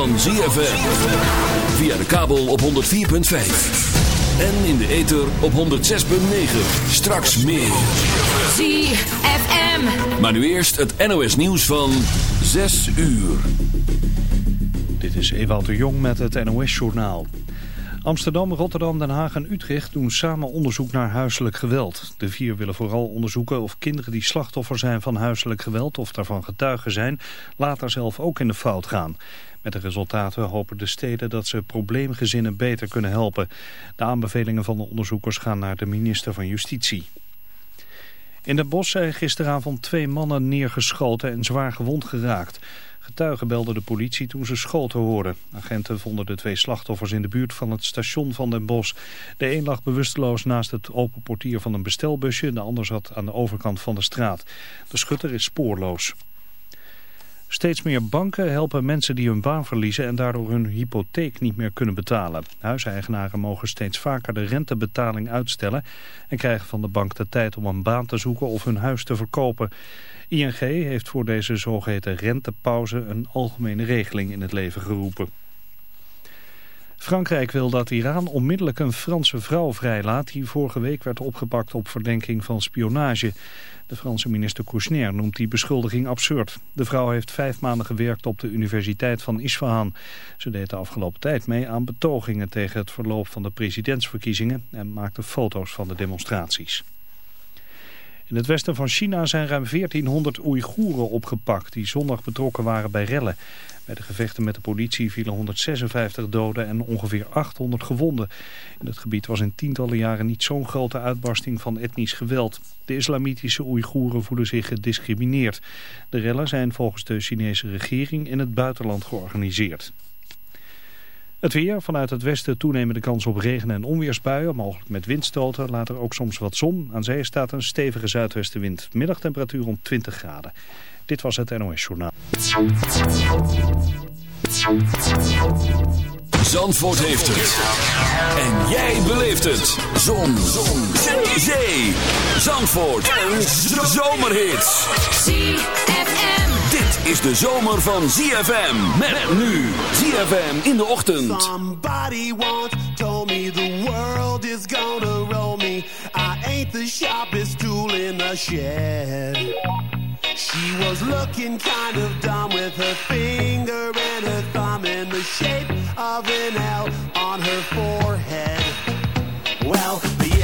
van ZFM. Via de kabel op 104.5. En in de ether op 106.9. Straks meer. ZFM. Maar nu eerst het NOS nieuws van 6 uur. Dit is Ewout de Jong met het NOS-journaal. Amsterdam, Rotterdam, Den Haag en Utrecht doen samen onderzoek naar huiselijk geweld. De vier willen vooral onderzoeken of kinderen die slachtoffer zijn van huiselijk geweld of daarvan getuigen zijn, later zelf ook in de fout gaan. Met de resultaten hopen de steden dat ze probleemgezinnen beter kunnen helpen. De aanbevelingen van de onderzoekers gaan naar de minister van Justitie. In de bos zijn gisteravond twee mannen neergeschoten en zwaar gewond geraakt. Getuigen belden de politie toen ze schoten hoorden. Agenten vonden de twee slachtoffers in de buurt van het station van Den Bosch. De een lag bewusteloos naast het open portier van een bestelbusje. De ander zat aan de overkant van de straat. De schutter is spoorloos. Steeds meer banken helpen mensen die hun baan verliezen en daardoor hun hypotheek niet meer kunnen betalen. Huiseigenaren mogen steeds vaker de rentebetaling uitstellen en krijgen van de bank de tijd om een baan te zoeken of hun huis te verkopen. ING heeft voor deze zogeheten rentepauze een algemene regeling in het leven geroepen. Frankrijk wil dat Iran onmiddellijk een Franse vrouw vrijlaat die vorige week werd opgepakt op verdenking van spionage. De Franse minister Kouchner noemt die beschuldiging absurd. De vrouw heeft vijf maanden gewerkt op de Universiteit van Isfahan. Ze deed de afgelopen tijd mee aan betogingen tegen het verloop van de presidentsverkiezingen en maakte foto's van de demonstraties. In het westen van China zijn ruim 1400 Oeigoeren opgepakt die zondag betrokken waren bij rellen. Bij de gevechten met de politie vielen 156 doden en ongeveer 800 gewonden. In het gebied was in tientallen jaren niet zo'n grote uitbarsting van etnisch geweld. De islamitische Oeigoeren voelen zich gediscrimineerd. De rellen zijn volgens de Chinese regering in het buitenland georganiseerd. Het weer, vanuit het westen toenemende kans op regen- en onweersbuien, mogelijk met windstoten, later ook soms wat zon. Aan zee staat een stevige zuidwestenwind. Middagtemperatuur rond 20 graden. Dit was het NOS Journaal. Zandvoort heeft het. En jij beleeft het. Zon. Zon. Zee. Zee. Zandvoort. Een zomerhit. ZFM. Is de zomer van ZFM. Met nu ZFM in de ochtend. Somebody once told me the world is gonna roll me. I ain't the sharpest tool in the shed. She was looking kind of dumb with her finger and her thumb in the shape of an L on her forehead. Well,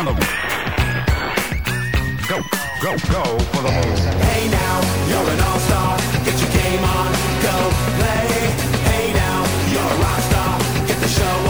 Go, go, go for the moon. Hey now, you're an all-star. Get your game on, go play. Hey now, you're a rock star. Get the show on,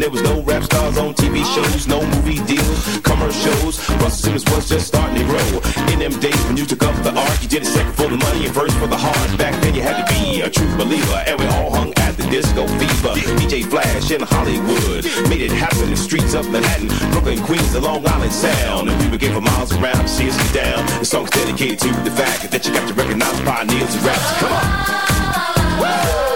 when there was no rap stars on TV shows, no movie deals, commercials. Russell Simmons was just starting to grow. In them days when you took up the art, you did it second for the money and first for the heart. Back then you had to be a true believer, and we all hung at the disco fever. DJ Flash in Hollywood made it happen in the streets of Manhattan, Brooklyn, Queens, the Long Island Sound. And would give for miles around see us down. The song's dedicated to the fact that you got to recognize pioneers and raps. Come on. Yeah,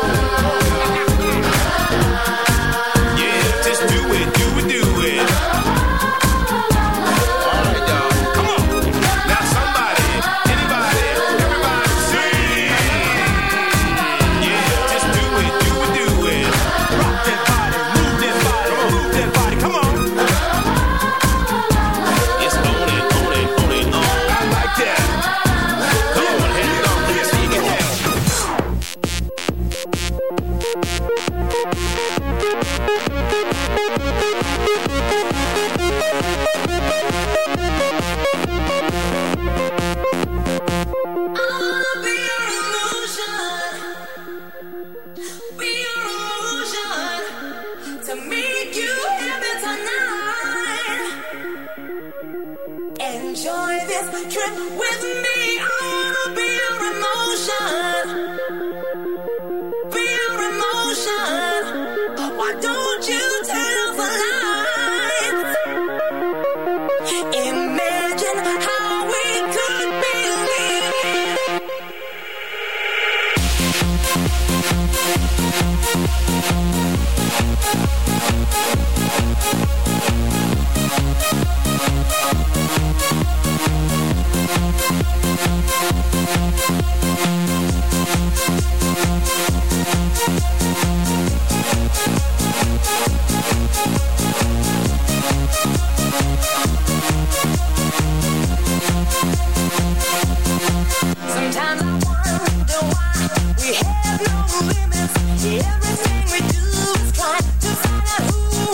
Everything we do is try to find out who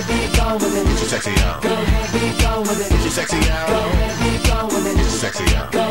ahead, be gone with it. Get your sexy on. Go ahead, be gone with it. Get your sexy on. Go ahead, be gone with it. Get your sexy on. Go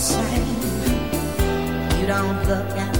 same. You don't look at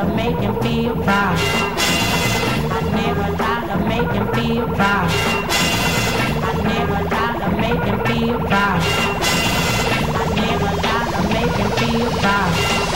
to make him feel proud. I never tried to make him feel proud. I never tried to make him feel proud. I never tried to make him feel proud.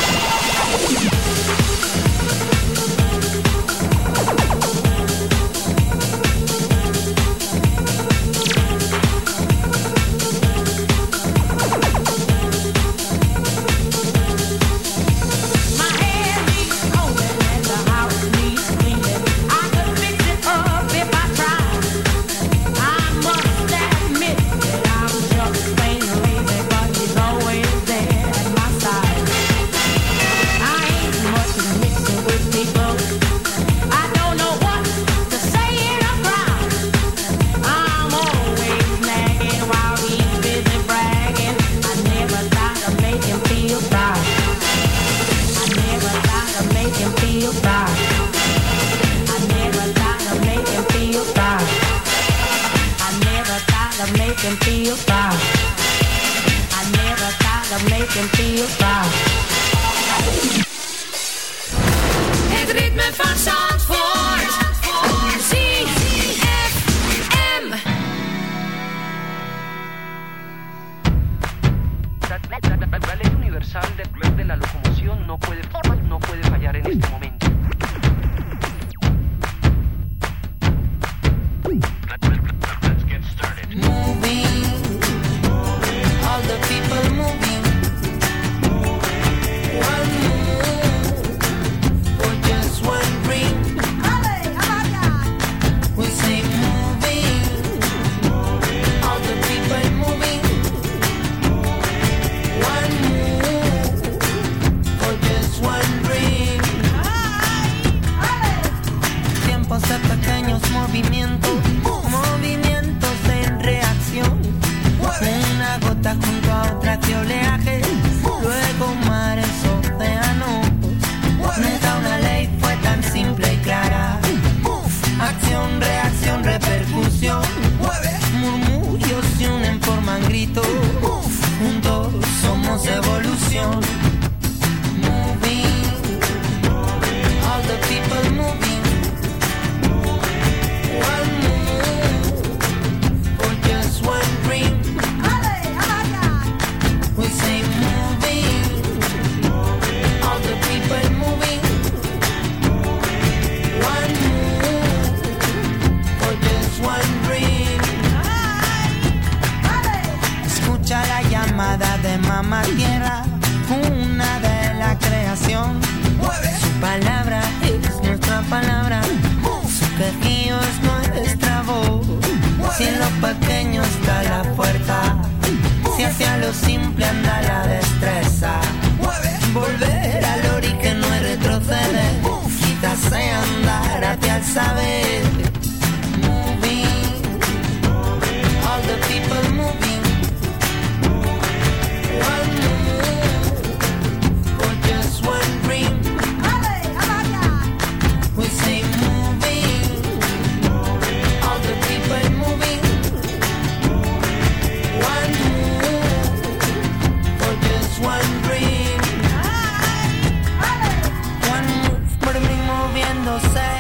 no sé.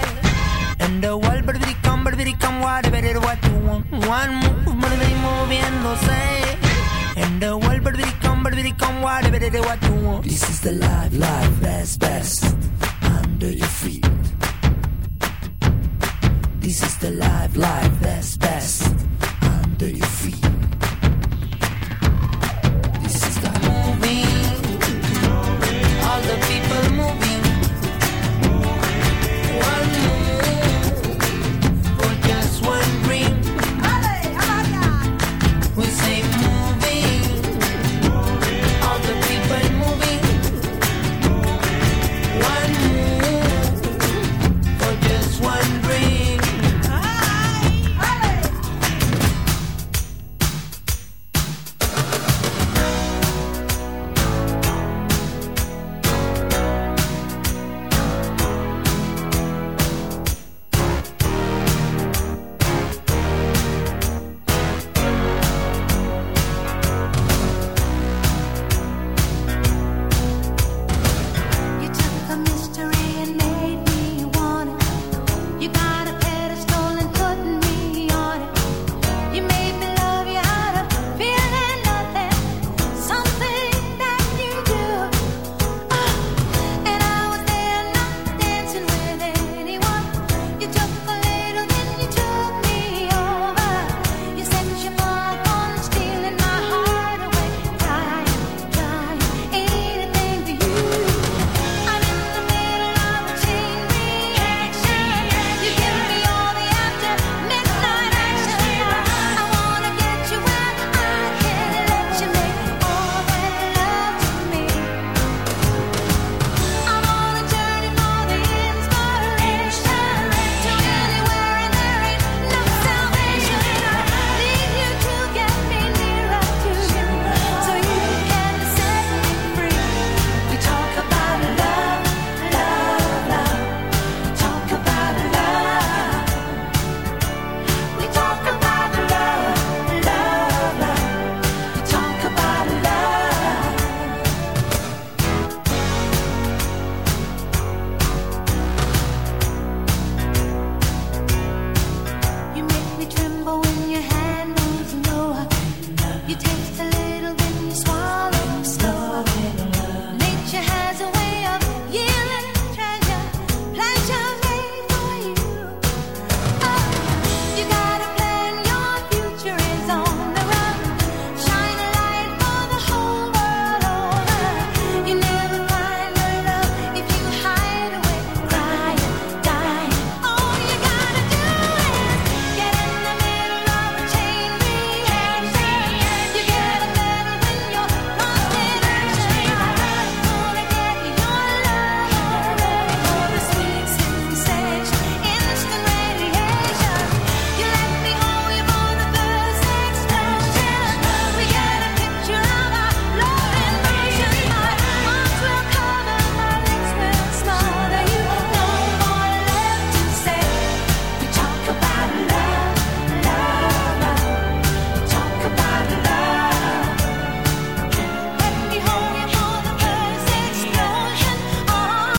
And the world, baby, come, baby, come, whatever baby, what you want? One move, baby, moviéndose. And the world, baby, come, baby, come, whatever baby, what you want? This is the live, live, best, best, under your feet. This is the live, live, best, best, under your feet. This is the movie, all the people moving one.